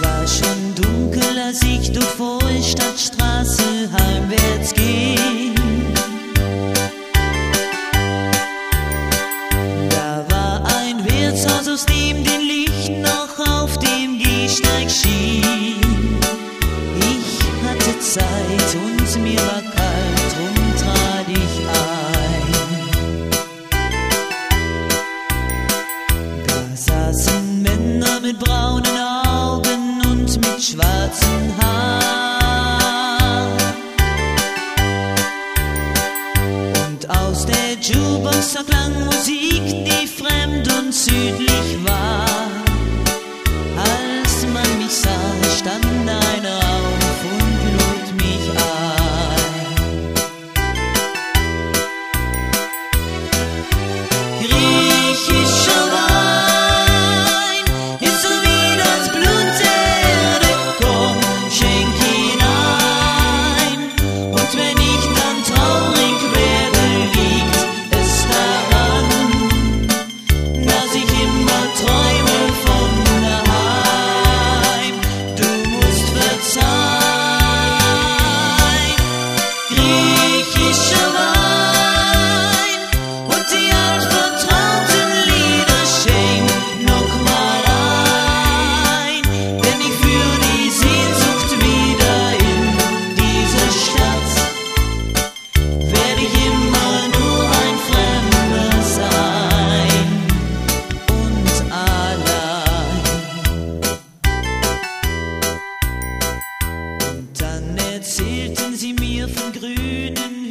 War schon dunkel, als ich durch Vorstadtstraße heimwärts ging. Da war ein Wirtshaus, aus dem den Licht noch auf dem Gehsteig schien. Ich hatte Zeit und mir war schwarzen Haar. Und aus der Jukebox erklang Musik, You.